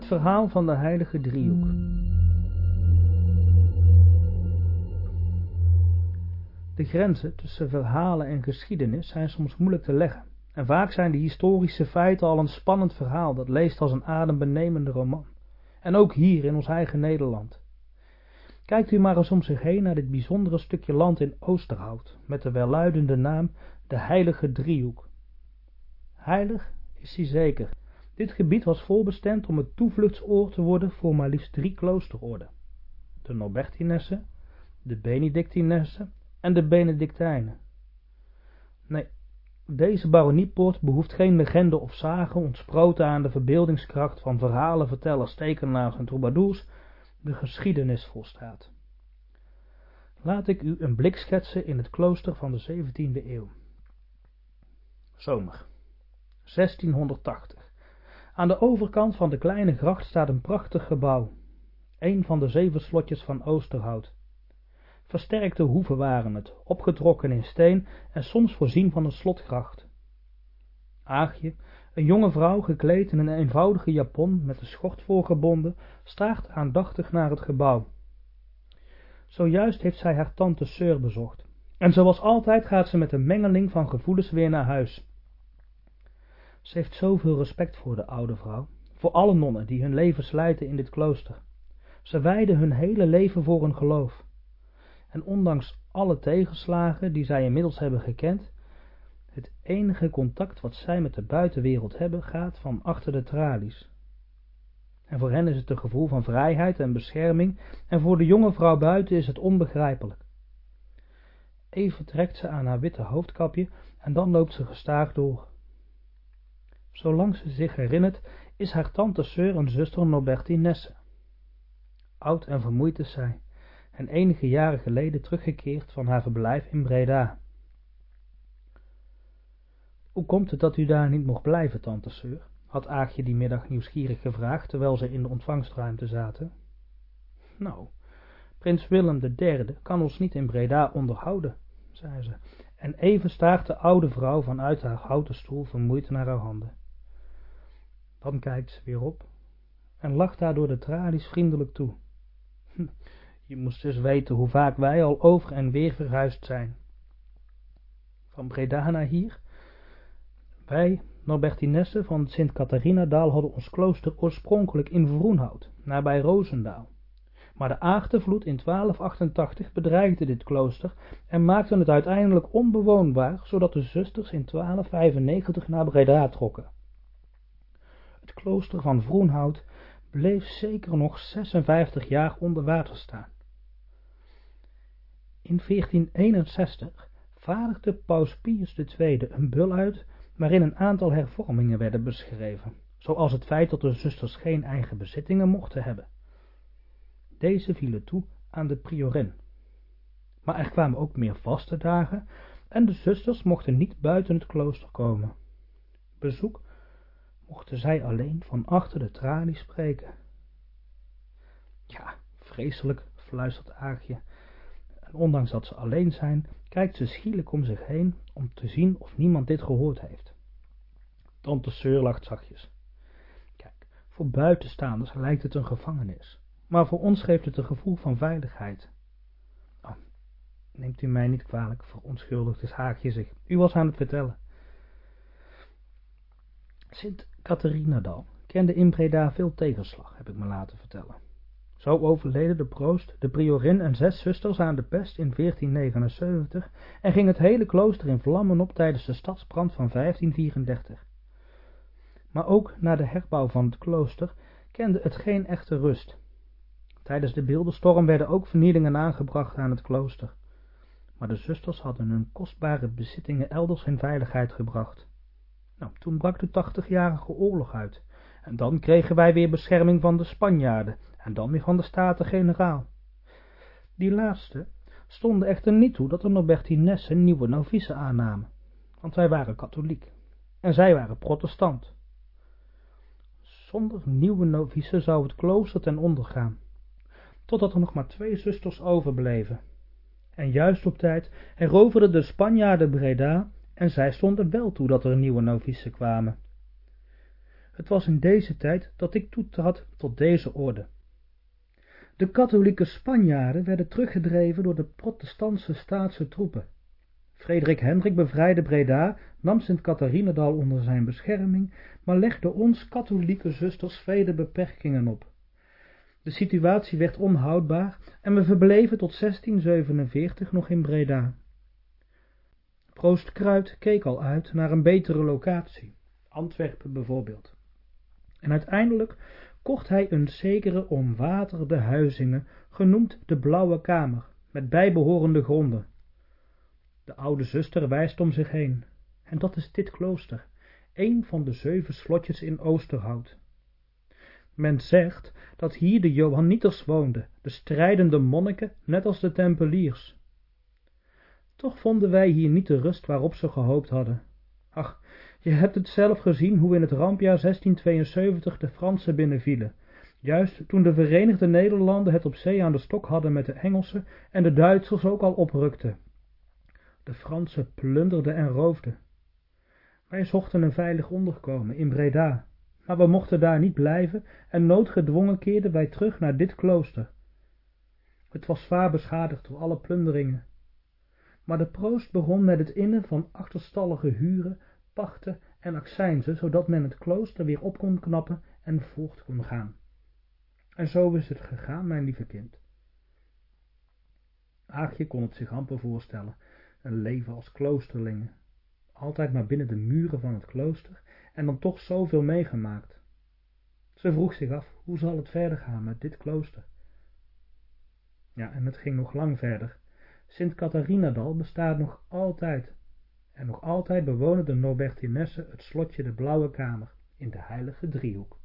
Het verhaal van de heilige driehoek. De grenzen tussen verhalen en geschiedenis zijn soms moeilijk te leggen. En vaak zijn de historische feiten al een spannend verhaal dat leest als een adembenemende roman. En ook hier in ons eigen Nederland. Kijkt u maar eens om zich heen naar dit bijzondere stukje land in Oosterhout, met de welluidende naam de Heilige Driehoek. Heilig is hij zeker. Dit gebied was voorbestemd om het toevluchtsoord te worden voor maar liefst drie kloosterorden. De Norbertinessen, de Benedictinessen en de Benedictijnen. Nee, deze baroniepoort behoeft geen legende of zagen ontsproten aan de verbeeldingskracht van verhalenvertellers, tekenaars en troubadours, de geschiedenis volstaat. Laat ik u een blik schetsen in het klooster van de 17e eeuw. Zomer 1680. Aan de overkant van de kleine gracht staat een prachtig gebouw, een van de zeven slotjes van Oosterhout. Versterkte hoeven waren het, opgetrokken in steen en soms voorzien van een slotgracht. Aagje, een jonge vrouw gekleed in een eenvoudige japon met een schort voorgebonden, staart aandachtig naar het gebouw. Zojuist heeft zij haar tante Seur bezocht, en zoals altijd gaat ze met een mengeling van gevoelens weer naar huis. Ze heeft zoveel respect voor de oude vrouw, voor alle nonnen die hun leven slijten in dit klooster. Ze wijden hun hele leven voor hun geloof. En ondanks alle tegenslagen die zij inmiddels hebben gekend, het enige contact wat zij met de buitenwereld hebben gaat van achter de tralies. En voor hen is het een gevoel van vrijheid en bescherming, en voor de jonge vrouw buiten is het onbegrijpelijk. Even trekt ze aan haar witte hoofdkapje en dan loopt ze gestaag door. Zolang ze zich herinnert, is haar tante Seur een zuster Norbertinesse. Oud en vermoeid is zij, en enige jaren geleden teruggekeerd van haar verblijf in Breda. Hoe komt het dat u daar niet mocht blijven, tante Seur? had Aagje die middag nieuwsgierig gevraagd, terwijl ze in de ontvangstruimte zaten. Nou, prins Willem III kan ons niet in Breda onderhouden, zei ze, en even staart de oude vrouw vanuit haar houten stoel vermoeid naar haar handen. Dan kijkt ze weer op en lacht haar door de tralies vriendelijk toe. Je moest dus weten hoe vaak wij al over en weer verhuisd zijn. Van Breda naar hier. Wij, Norbertinesse van Sint Catharinadaal, hadden ons klooster oorspronkelijk in Vroenhout, nabij Roosendaal. Maar de aardevloed in 1288 bedreigde dit klooster en maakte het uiteindelijk onbewoonbaar, zodat de zusters in 1295 naar Breda trokken. Het klooster van Vroenhout bleef zeker nog 56 jaar onder water staan. In 1461 vaardigde paus Pius II een bul uit waarin een aantal hervormingen werden beschreven, zoals het feit dat de zusters geen eigen bezittingen mochten hebben. Deze vielen toe aan de priorin. Maar er kwamen ook meer vaste dagen en de zusters mochten niet buiten het klooster komen. Bezoek mochten zij alleen van achter de tralies spreken. Ja, vreselijk, fluistert Aagje. En ondanks dat ze alleen zijn, kijkt ze schielijk om zich heen om te zien of niemand dit gehoord heeft. Tante Seur lacht zachtjes. Kijk, voor buitenstaanders lijkt het een gevangenis, maar voor ons geeft het een gevoel van veiligheid. Oh, neemt u mij niet kwalijk, verontschuldigt het Haagje zich. U was aan het vertellen. Sint Catharinadal kende in Breda veel tegenslag, heb ik me laten vertellen. Zo overleden de proost, de priorin en zes zusters aan de pest in 1479 en ging het hele klooster in vlammen op tijdens de stadsbrand van 1534. Maar ook na de herbouw van het klooster kende het geen echte rust. Tijdens de beeldenstorm werden ook vernielingen aangebracht aan het klooster. Maar de zusters hadden hun kostbare bezittingen elders in veiligheid gebracht. Nou, toen brak de tachtigjarige oorlog uit. En dan kregen wij weer bescherming van de Spanjaarden en dan weer van de Staten-Generaal. Die laatste stonden echter niet toe dat de Norbertinessen nieuwe novicen aannamen, want wij waren katholiek en zij waren protestant. Zonder nieuwe novicen zou het klooster ten onder gaan, totdat er nog maar twee zusters overbleven. En juist op tijd heroverden de Spanjaarden Breda en zij stonden wel toe dat er nieuwe novicen kwamen. het was in deze tijd dat ik toetrad tot deze orde. De katholieke Spanjaarden werden teruggedreven door de protestantse staatse troepen. Frederik Hendrik bevrijdde Breda, nam Sint Catharinedal onder zijn bescherming, maar legde ons katholieke zusters vele beperkingen op. De situatie werd onhoudbaar en we verbleven tot 1647 nog in Breda. Proost Kruid keek al uit naar een betere locatie, Antwerpen bijvoorbeeld. En uiteindelijk kocht hij een zekere omwaterde huizinge, genoemd de Blauwe Kamer, met bijbehorende gronden. De oude zuster wijst om zich heen, en dat is dit klooster, een van de zeven slotjes in Oosterhout. Men zegt dat hier de Johanniters woonden, de strijdende monniken, net als de tempeliers. Toch vonden wij hier niet de rust waarop ze gehoopt hadden. Ach, je hebt het zelf gezien hoe in het rampjaar 1672 de Fransen binnenvielen, juist toen de Verenigde Nederlanden het op zee aan de stok hadden met de Engelsen en de Duitsers ook al oprukten. De Fransen plunderden en roofden. Wij zochten een veilig onderkomen in Breda, maar we mochten daar niet blijven en noodgedwongen keerden wij terug naar dit klooster. Het was zwaar beschadigd door alle plunderingen. Maar de proost begon met het innen van achterstallige huren, pachten en accijnzen, zodat men het klooster weer op kon knappen en voort kon gaan. En zo is het gegaan, mijn lieve kind. Aagje kon het zich amper voorstellen, een leven als kloosterlinge, altijd maar binnen de muren van het klooster en dan toch zoveel meegemaakt. Ze vroeg zich af, hoe zal het verder gaan met dit klooster? Ja, en het ging nog lang verder. Sint Catharinadal bestaat nog altijd. En nog altijd bewonen de Norbertinessen het slotje de Blauwe Kamer in de Heilige Driehoek.